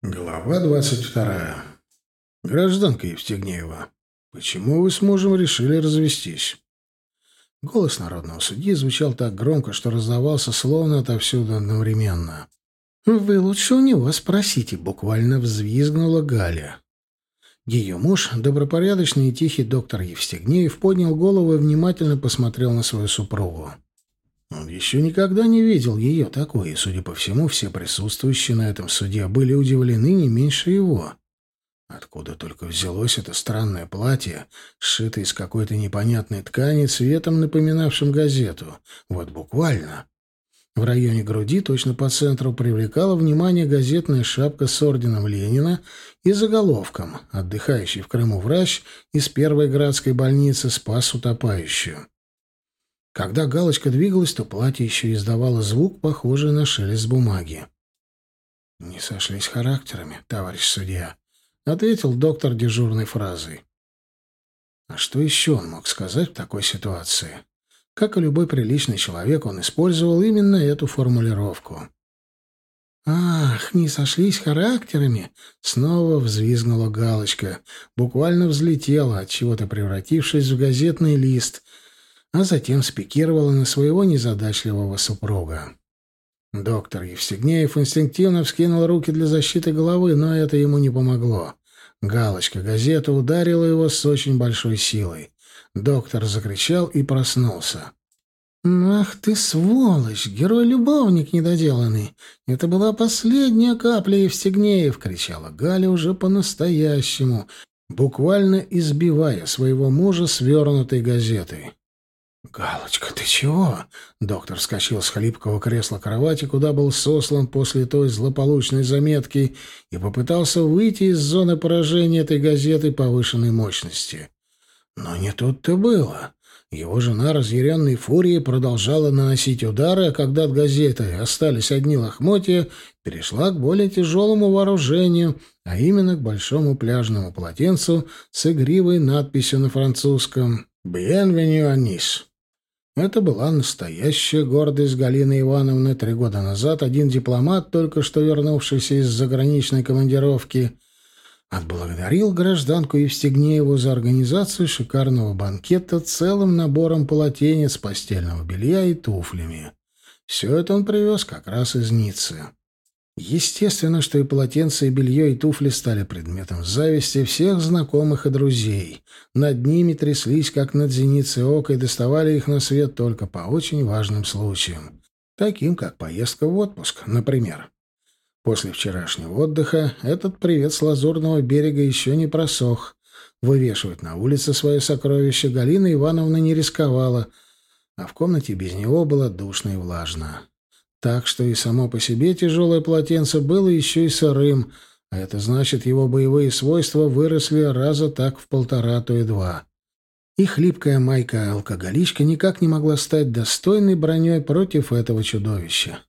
Глава двадцать вторая. Гражданка Евстигнеева, почему вы с мужем решили развестись? Голос народного судьи звучал так громко, что раздавался словно отовсюду одновременно. «Вы лучше у него спросите», — буквально взвизгнула Галя. Ее муж, добропорядочный и тихий доктор Евстигнеев, поднял голову и внимательно посмотрел на свою супругу. Он еще никогда не видел ее такой, и, судя по всему, все присутствующие на этом суде были удивлены не меньше его. Откуда только взялось это странное платье, сшитое из какой-то непонятной ткани, цветом напоминавшим газету. Вот буквально. В районе груди, точно по центру, привлекала внимание газетная шапка с орденом Ленина и заголовком «Отдыхающий в Крыму врач из первой градской больницы спас утопающую». Когда галочка двигалась, то платье еще издавало звук, похожий на шелест бумаги. «Не сошлись характерами, товарищ судья», — ответил доктор дежурной фразой. А что еще он мог сказать в такой ситуации? Как и любой приличный человек, он использовал именно эту формулировку. «Ах, не сошлись характерами!» — снова взвизгнула галочка, буквально взлетела, от чего то превратившись в газетный лист — а затем спикировала на своего незадачливого супруга. Доктор Евстигнеев инстинктивно вскинул руки для защиты головы, но это ему не помогло. Галочка газеты ударила его с очень большой силой. Доктор закричал и проснулся. «Ах ты, сволочь! Герой-любовник недоделанный! Это была последняя капля Евстигнеев!» — кричала Галя уже по-настоящему, буквально избивая своего мужа свернутой газетой. «Галочка, ты чего?» Доктор вскочил с хлипкого кресла кровати, куда был сослан после той злополучной заметки, и попытался выйти из зоны поражения этой газеты повышенной мощности. Но не тут-то было. Его жена, разъяренной фурией, продолжала наносить удары, а когда от газеты остались одни лохмотья, перешла к более тяжелому вооружению, а именно к большому пляжному полотенцу с игривой надписью на французском «Bienvenue à Nice». Это была настоящая гордость Галины Ивановны. Три года назад один дипломат, только что вернувшийся из заграничной командировки, отблагодарил гражданку Евстигнееву за организацию шикарного банкета целым набором полотенец, постельного белья и туфлями. Все это он привез как раз из Ниццы. Естественно, что и полотенце, и белье, и туфли стали предметом зависти всех знакомых и друзей. Над ними тряслись, как над зеницей ока, и доставали их на свет только по очень важным случаям. Таким, как поездка в отпуск, например. После вчерашнего отдыха этот привет с Лазурного берега еще не просох. Вывешивать на улице свое сокровище Галина Ивановна не рисковала, а в комнате без него было душно и влажно. Так что и само по себе тяжелое полотенце было еще и сырым, а это значит, его боевые свойства выросли раза так в полтора, то и два. И хлипкая майка-алкоголичка никак не могла стать достойной броней против этого чудовища.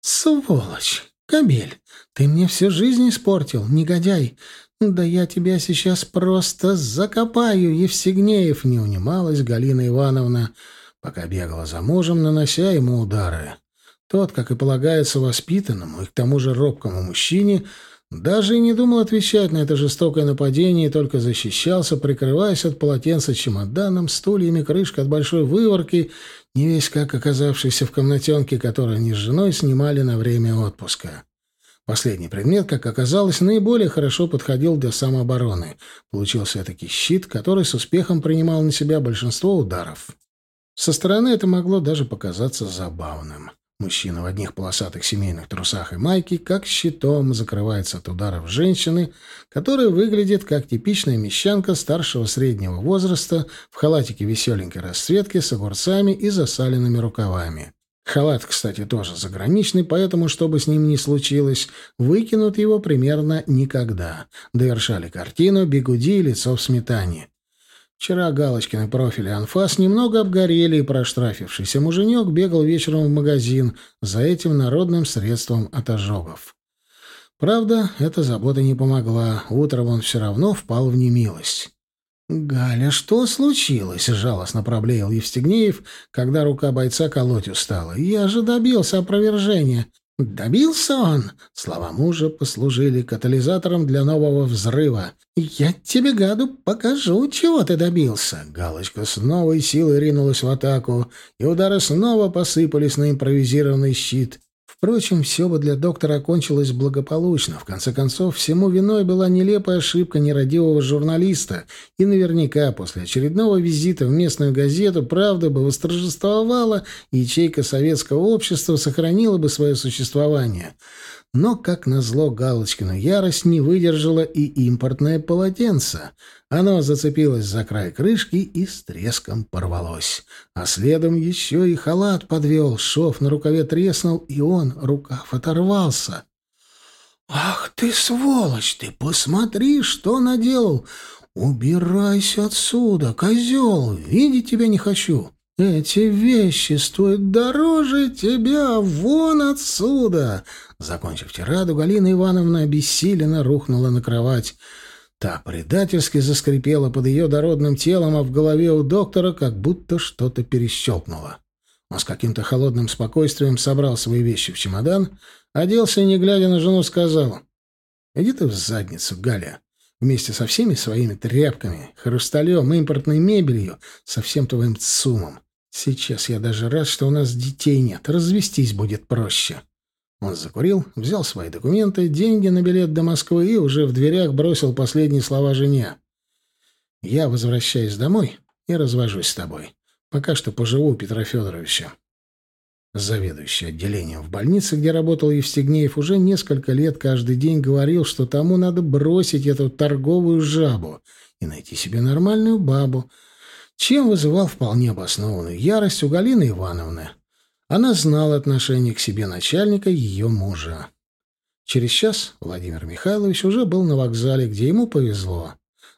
«Сволочь! Кабель! Ты мне всю жизнь испортил, негодяй! Да я тебя сейчас просто закопаю, Евсигнеев!» не унималась Галина Ивановна, пока бегала за мужем, нанося ему удары. Тот, как и полагается воспитанному и к тому же робкому мужчине, даже и не думал отвечать на это жестокое нападение и только защищался, прикрываясь от полотенца чемоданом, стульями, крышкой от большой выворки, не весь как оказавшийся в комнатенке, которую они с женой снимали на время отпуска. Последний предмет, как оказалось, наиболее хорошо подходил для самообороны. Получился таки щит, который с успехом принимал на себя большинство ударов. Со стороны это могло даже показаться забавным. Мужчина в одних полосатых семейных трусах и майке, как щитом, закрывается от ударов женщины, которая выглядит как типичная мещанка старшего среднего возраста в халатике веселенькой расцветки с огурцами и засаленными рукавами. Халат, кстати, тоже заграничный, поэтому, что бы с ним ни случилось, выкинут его примерно никогда. Довершали картину «Бегуди и лицо в сметане». Вчера Галочкины профили анфас немного обгорели, и проштрафившийся муженек бегал вечером в магазин за этим народным средством от ожогов. Правда, эта забота не помогла. Утром он все равно впал в немилость. «Галя, что случилось?» — жалостно проблеял Евстигнеев, когда рука бойца колоть устала. «Я же добился опровержения. Добился он. Слова мужа послужили катализатором для нового взрыва. «Я тебе, гаду, покажу, чего ты добился!» Галочка с новой силой ринулась в атаку, и удары снова посыпались на импровизированный щит. Впрочем, все бы для доктора окончилось благополучно. В конце концов, всему виной была нелепая ошибка нерадивого журналиста, и наверняка после очередного визита в местную газету правда бы восторжествовала, и ячейка советского общества сохранила бы свое существование. Но, как назло, Галочкину ярость не выдержала и импортное полотенце. Оно зацепилось за край крышки и с треском порвалось. А следом еще и халат подвел, шов на рукаве треснул, и он, рукав, оторвался. «Ах ты, сволочь! Ты посмотри, что наделал! Убирайся отсюда, козел! Видеть тебя не хочу!» «Эти вещи стоят дороже тебя! Вон отсюда!» Закончив тираду, Галина Ивановна обессиленно рухнула на кровать. Та предательски заскрипела под ее дородным телом, а в голове у доктора как будто что-то перещелкнуло. Он с каким-то холодным спокойствием собрал свои вещи в чемодан, оделся и, не глядя на жену, сказал, «Иди ты в задницу, Галя, вместе со всеми своими тряпками, хрусталем, импортной мебелью, со всем твоим цумом. Сейчас я даже рад, что у нас детей нет. Развестись будет проще. Он закурил, взял свои документы, деньги на билет до Москвы и уже в дверях бросил последние слова жене. «Я возвращаюсь домой и развожусь с тобой. Пока что поживу у Петра Федоровича». Заведующий отделением в больнице, где работал Евстигнеев, уже несколько лет каждый день говорил, что тому надо бросить эту торговую жабу и найти себе нормальную бабу, чем вызывал вполне обоснованную ярость у Галины Ивановны. Она знала отношение к себе начальника ее мужа. Через час Владимир Михайлович уже был на вокзале, где ему повезло.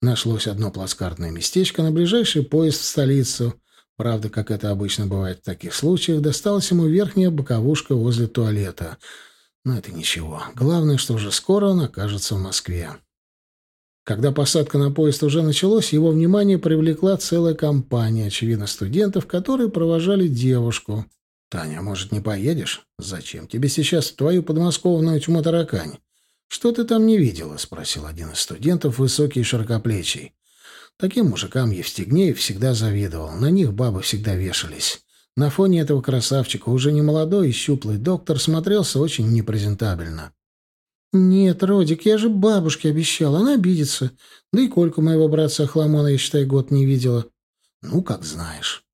Нашлось одно плацкартное местечко на ближайший поезд в столицу. Правда, как это обычно бывает в таких случаях, досталась ему верхняя боковушка возле туалета. Но это ничего. Главное, что уже скоро он окажется в Москве. Когда посадка на поезд уже началась, его внимание привлекла целая компания, очевидно, студентов, которые провожали девушку. «Таня, может, не поедешь? Зачем тебе сейчас твою подмосковную тьму таракань? Что ты там не видела?» — спросил один из студентов, высокий и широкоплечий. Таким мужикам Евстигнеев всегда завидовал. На них бабы всегда вешались. На фоне этого красавчика уже не молодой и щуплый доктор смотрелся очень непрезентабельно. «Нет, Родик, я же бабушке обещал, она обидится. Да и Кольку моего братца Ахламона, я, считай, год не видела». «Ну, как знаешь».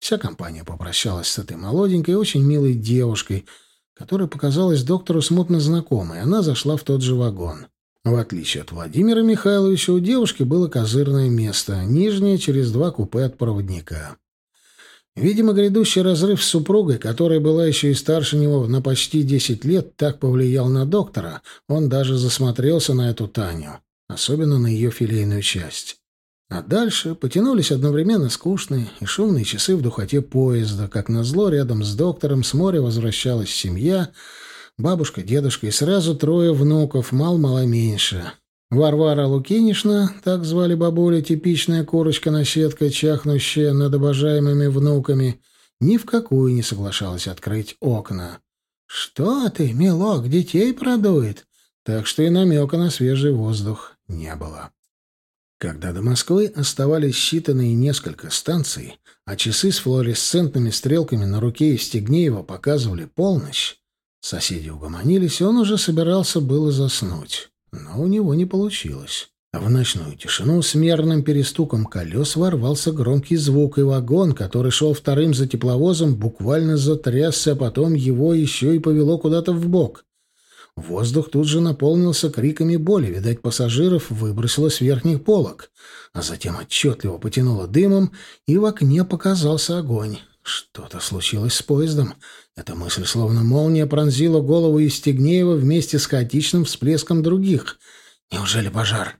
Вся компания попрощалась с этой молоденькой, очень милой девушкой, которая показалась доктору смутно знакомой. Она зашла в тот же вагон. В отличие от Владимира Михайловича, у девушки было козырное место, нижнее через два купе от проводника. Видимо, грядущий разрыв с супругой, которая была еще и старше него на почти десять лет, так повлиял на доктора, он даже засмотрелся на эту Таню, особенно на ее филейную часть. А дальше потянулись одновременно скучные и шумные часы в духоте поезда. Как назло, рядом с доктором с моря возвращалась семья, бабушка, дедушка и сразу трое внуков, мал-мало меньше. Варвара Лукинишна, так звали бабуля, типичная курочка-наседка, чахнущая над обожаемыми внуками, ни в какую не соглашалась открыть окна. «Что ты, милок, детей продует?» Так что и намека на свежий воздух не было. Когда до Москвы оставались считанные несколько станций, а часы с флуоресцентными стрелками на руке Евстигнеева показывали полночь, соседи угомонились, и он уже собирался было заснуть. Но у него не получилось. В ночную тишину с мерным перестуком колес ворвался громкий звук, и вагон, который шел вторым за тепловозом, буквально затрясся, а потом его еще и повело куда-то в бок. Воздух тут же наполнился криками боли, видать, пассажиров выбросило с верхних полок, а затем отчетливо потянуло дымом, и в окне показался огонь. Что-то случилось с поездом. Эта мысль, словно молния, пронзила голову Истегнеева вместе с хаотичным всплеском других. «Неужели пожар?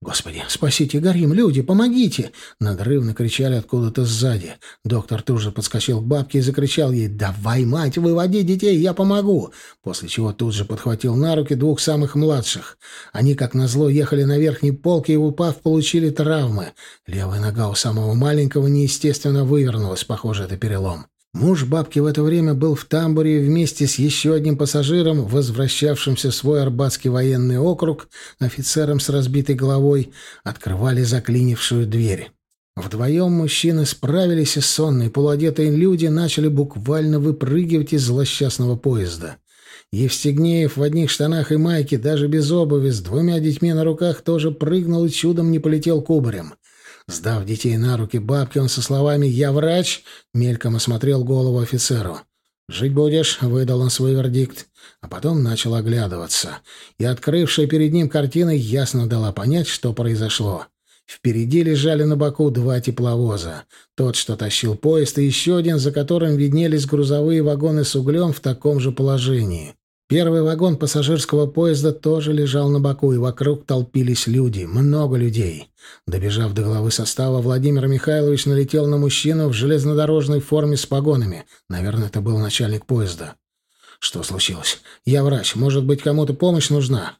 «Господи, спасите, горим, люди, помогите!» Надрывно кричали откуда-то сзади. Доктор тут же подскочил к бабке и закричал ей «Давай, мать, выводи детей, я помогу!» После чего тут же подхватил на руки двух самых младших. Они, как назло, ехали на верхней полке и, упав, получили травмы. Левая нога у самого маленького неестественно вывернулась, похоже, это перелом. Муж бабки в это время был в тамбуре вместе с еще одним пассажиром, возвращавшимся в свой Арбатский военный округ, офицером с разбитой головой, открывали заклинившую дверь. Вдвоем мужчины справились, и сонные полуодетые люди начали буквально выпрыгивать из злосчастного поезда. Евстигнеев в одних штанах и майке, даже без обуви, с двумя детьми на руках, тоже прыгнул и чудом не полетел кубарем. Сдав детей на руки бабки, он со словами «Я врач» мельком осмотрел голову офицеру. «Жить будешь», — выдал он свой вердикт, а потом начал оглядываться. И открывшая перед ним картина ясно дала понять, что произошло. Впереди лежали на боку два тепловоза. Тот, что тащил поезд, и еще один, за которым виднелись грузовые вагоны с углем в таком же положении. Первый вагон пассажирского поезда тоже лежал на боку, и вокруг толпились люди, много людей. Добежав до главы состава, Владимир Михайлович налетел на мужчину в железнодорожной форме с погонами. Наверное, это был начальник поезда. «Что случилось? Я врач. Может быть, кому-то помощь нужна?»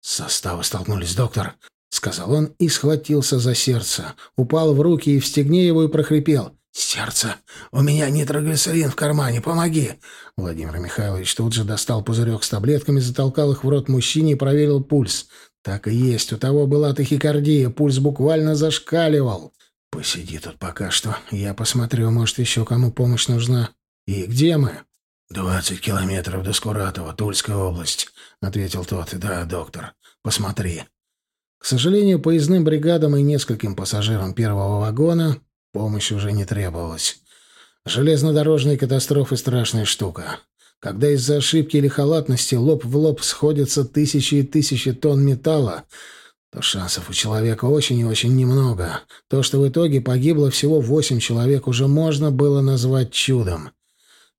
«Составы столкнулись, доктор», — сказал он и схватился за сердце. Упал в руки и в его и прохрипел. «Сердце! У меня нитроглицерин в кармане! Помоги!» Владимир Михайлович тут же достал пузырек с таблетками, затолкал их в рот мужчине и проверил пульс. Так и есть, у того была тахикардия, пульс буквально зашкаливал. «Посиди тут пока что. Я посмотрю, может, еще кому помощь нужна. И где мы?» «Двадцать километров до Скуратова, Тульская область», — ответил тот. «Да, доктор, посмотри». К сожалению, поездным бригадам и нескольким пассажирам первого вагона Помощь уже не требовалась. Железнодорожные катастрофы — страшная штука. Когда из-за ошибки или халатности лоб в лоб сходятся тысячи и тысячи тонн металла, то шансов у человека очень и очень немного. То, что в итоге погибло всего восемь человек, уже можно было назвать чудом.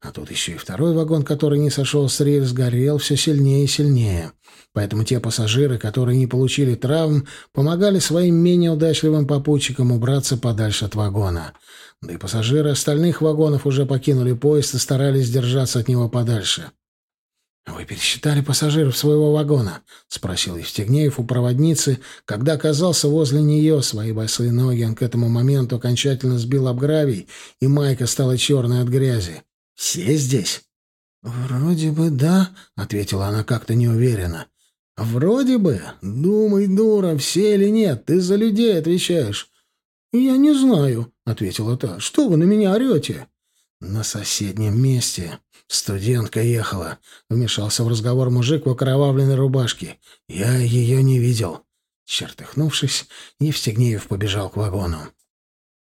А тут еще и второй вагон, который не сошел с рельс, горел все сильнее и сильнее. Поэтому те пассажиры, которые не получили травм, помогали своим менее удачливым попутчикам убраться подальше от вагона. Да и пассажиры остальных вагонов уже покинули поезд и старались держаться от него подальше. «Вы пересчитали пассажиров своего вагона?» — спросил Евстигнеев у проводницы, когда оказался возле нее. Свои босые ноги он к этому моменту окончательно сбил об гравий, и майка стала черной от грязи. «Все здесь?» «Вроде бы да», — ответила она как-то неуверенно. «Вроде бы. Думай, дура, все или нет, ты за людей отвечаешь». «Я не знаю», — ответила та. «Что вы на меня орете?» «На соседнем месте. Студентка ехала», — вмешался в разговор мужик в окровавленной рубашке. «Я ее не видел». Чертыхнувшись, Евстигнеев побежал к вагону.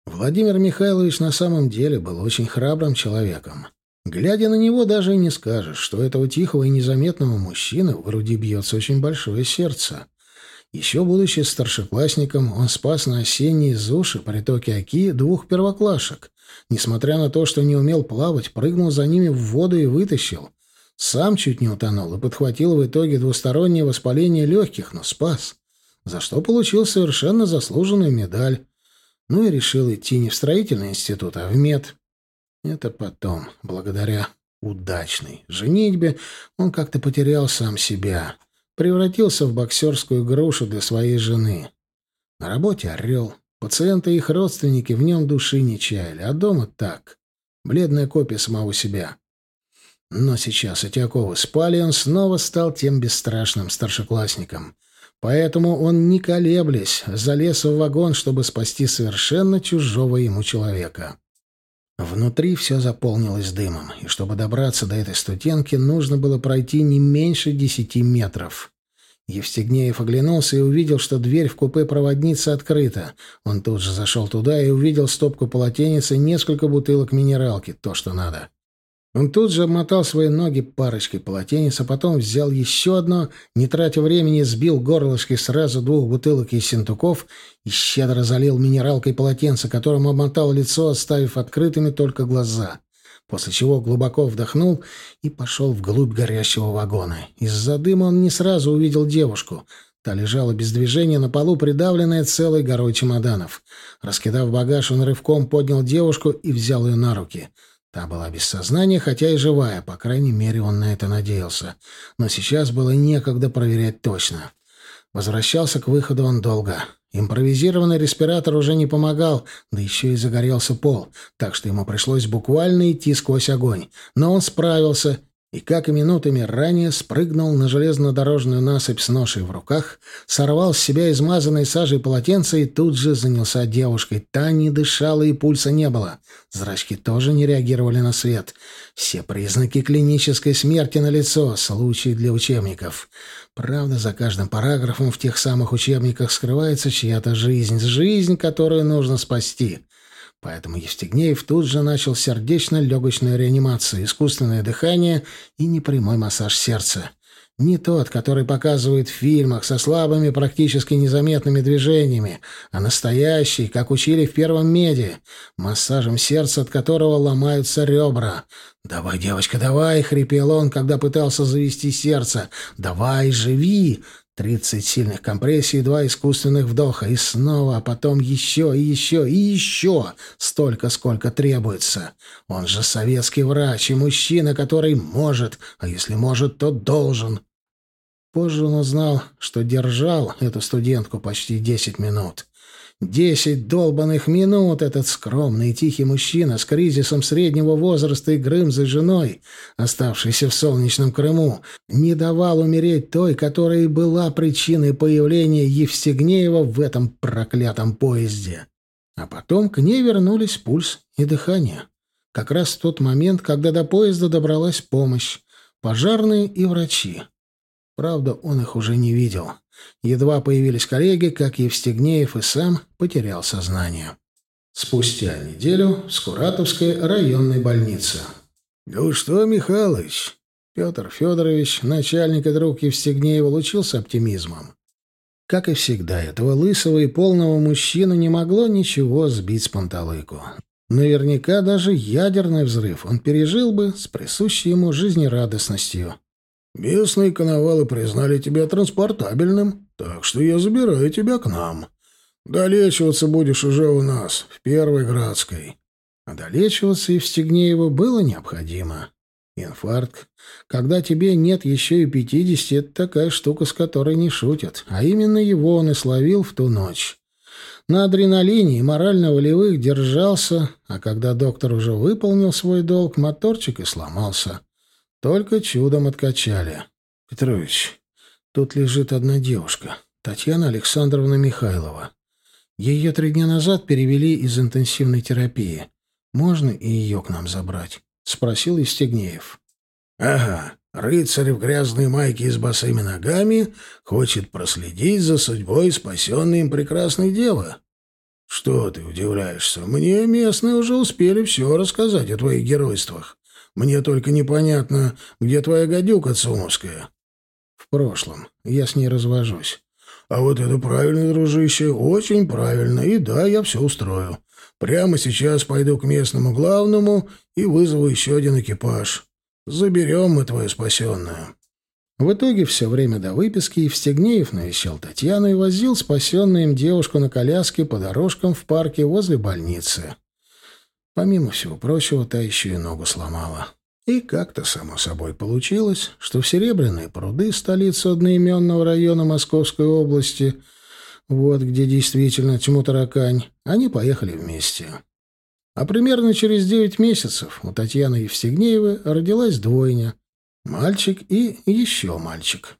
Владимир Михайлович на самом деле был очень храбрым человеком. Глядя на него, даже и не скажешь, что этого тихого и незаметного мужчины в груди бьется очень большое сердце. Еще будучи старшеклассником, он спас на осенней Зуши притоке Оки двух первоклашек. Несмотря на то, что не умел плавать, прыгнул за ними в воду и вытащил. Сам чуть не утонул и подхватил в итоге двустороннее воспаление легких, но спас. За что получил совершенно заслуженную медаль. Ну и решил идти не в строительный институт, а в мед. Это потом, благодаря удачной женитьбе, он как-то потерял сам себя, превратился в боксерскую грушу для своей жены. На работе орел, пациенты и их родственники в нем души не чаяли, а дома так, бледная копия самого себя. Но сейчас эти оковы спали, он снова стал тем бесстрашным старшеклассником. Поэтому он, не колеблясь, залез в вагон, чтобы спасти совершенно чужого ему человека. Внутри все заполнилось дымом, и чтобы добраться до этой студентки, нужно было пройти не меньше десяти метров. Евстигнеев оглянулся и увидел, что дверь в купе проводницы открыта. Он тут же зашел туда и увидел стопку полотенец и несколько бутылок минералки, то, что надо. Он тут же обмотал свои ноги парочкой полотенец, а потом взял еще одно, не тратя времени, сбил горлышки сразу двух бутылок из синтуков и щедро залил минералкой полотенце, которым обмотал лицо, оставив открытыми только глаза. После чего глубоко вдохнул и пошел вглубь горящего вагона. Из-за дыма он не сразу увидел девушку. Та лежала без движения на полу, придавленная целой горой чемоданов. Раскидав багаж, он рывком поднял девушку и взял ее на руки — Та была без сознания, хотя и живая, по крайней мере, он на это надеялся. Но сейчас было некогда проверять точно. Возвращался к выходу он долго. Импровизированный респиратор уже не помогал, да еще и загорелся пол, так что ему пришлось буквально идти сквозь огонь. Но он справился и, как и минутами ранее, спрыгнул на железнодорожную насыпь с ношей в руках, сорвал с себя измазанной сажей полотенце и тут же занялся девушкой. Та не дышала и пульса не было. Зрачки тоже не реагировали на свет. Все признаки клинической смерти на лицо, случай для учебников. Правда, за каждым параграфом в тех самых учебниках скрывается чья-то жизнь, жизнь, которую нужно спасти. Поэтому Евстигнеев тут же начал сердечно-легочную реанимацию, искусственное дыхание и непрямой массаж сердца. Не тот, который показывают в фильмах со слабыми, практически незаметными движениями, а настоящий, как учили в первом меди, массажем сердца, от которого ломаются ребра. «Давай, девочка, давай!» — хрипел он, когда пытался завести сердце. «Давай, живи!» Тридцать сильных компрессий, два искусственных вдоха, и снова, а потом еще, и еще, и еще, столько, сколько требуется. Он же советский врач и мужчина, который может, а если может, то должен. Позже он узнал, что держал эту студентку почти десять минут. Десять долбанных минут этот скромный и тихий мужчина с кризисом среднего возраста и Грымзой женой, оставшийся в солнечном Крыму, не давал умереть той, которая и была причиной появления Евстигнеева в этом проклятом поезде. А потом к ней вернулись пульс и дыхание. Как раз в тот момент, когда до поезда добралась помощь, пожарные и врачи. Правда, он их уже не видел. Едва появились коллеги, как Евстигнеев и сам потерял сознание. Спустя неделю в Скуратовской районной больнице. «Ну что, Михалыч?» Петр Федорович, начальник и друг Евстигнеева, лучился оптимизмом. Как и всегда, этого лысого и полного мужчину не могло ничего сбить с панталыку. Наверняка даже ядерный взрыв он пережил бы с присущей ему жизнерадостностью. Местные коновалы признали тебя транспортабельным, так что я забираю тебя к нам. Долечиваться будешь уже у нас, в Первой Градской». А долечиваться Евстигнееву было необходимо. Инфаркт, когда тебе нет еще и пятидесяти, это такая штука, с которой не шутят. А именно его он и словил в ту ночь. На адреналине и морально-волевых держался, а когда доктор уже выполнил свой долг, моторчик и сломался. Только чудом откачали. Петрович, тут лежит одна девушка, Татьяна Александровна Михайлова. Ее три дня назад перевели из интенсивной терапии. Можно и ее к нам забрать? Спросил Истегнеев. Ага, рыцарь в грязной майке и с босыми ногами хочет проследить за судьбой спасенной им прекрасной девы. Что ты удивляешься? Мне местные уже успели все рассказать о твоих геройствах. Мне только непонятно, где твоя гадюка цумовская. В прошлом. Я с ней развожусь. А вот это правильно, дружище, очень правильно. И да, я все устрою. Прямо сейчас пойду к местному главному и вызову еще один экипаж. Заберем мы твою спасенную. В итоге все время до выписки Евстигнеев навещал Татьяну и возил спасенную им девушку на коляске по дорожкам в парке возле больницы. Помимо всего прочего, та еще и ногу сломала. И как-то само собой получилось, что в Серебряные пруды, столицу одноименного района Московской области, вот где действительно тьму таракань, они поехали вместе. А примерно через девять месяцев у Татьяны Евстигнеевой родилась двойня — мальчик и еще мальчик.